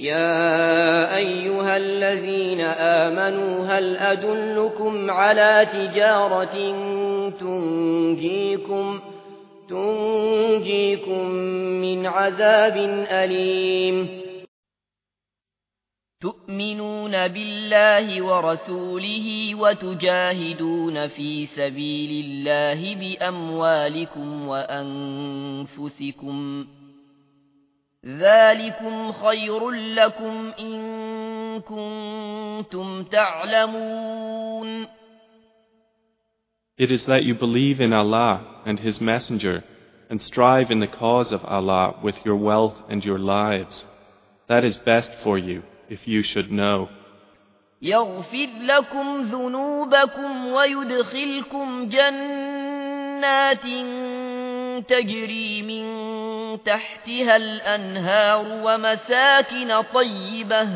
يا أيها الذين آمنوا هل أدلكم على تجارة تنجيكم تنجيكم من عذاب أليم؟ تؤمنون بالله ورسوله وتجاهدون في سبيل الله بأموالكم وأنفسكم ذلكم خير لكم إن كنتم تعلمون It is that you believe in Allah and His Messenger and strive in the cause of Allah with your wealth and your lives. That is best for you if you should know. يغفر لكم ذنوبكم ويدخلكم جنات تجري من تحتها الأنهار ومساكن طيبة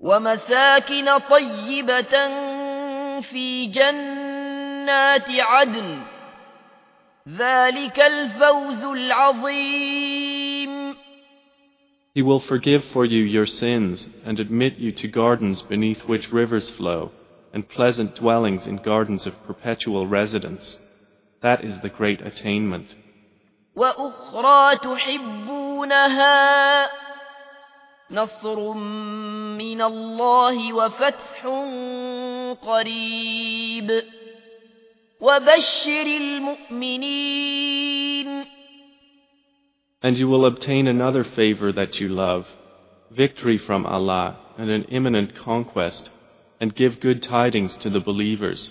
ومساكن طيبة في جنات عدن ذلك الفوز العظيم He will forgive for you your sins and admit you to gardens beneath which rivers flow and pleasant dwellings in gardens of perpetual residence. That is the great attainment. وأخرى تحبونها نصر من الله وفتح قريب وبشر المؤمنين And you will obtain another favor that you love, victory from Allah and an imminent conquest, and give good tidings to the believers.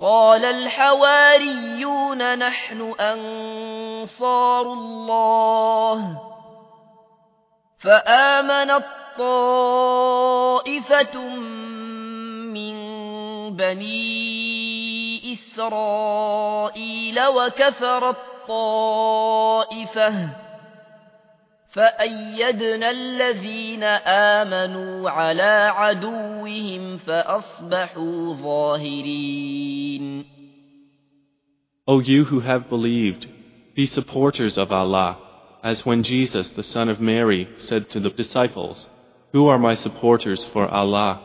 قال الحواريون نحن أنصار الله. فآمنت طائفة من بني إسرائيل وكفرت طائفة فأيدنا الذين آمنوا على عدوهم فأصبحوا ظاهرين O you who have believed, be supporters of Allah, as when Jesus, the son of Mary, said to the disciples, Who are my supporters for Allah?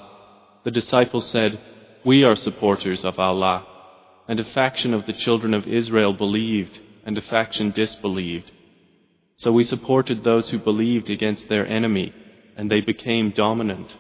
The disciples said, We are supporters of Allah. And a faction of the children of Israel believed, and a faction disbelieved. So we supported those who believed against their enemy, and they became dominant.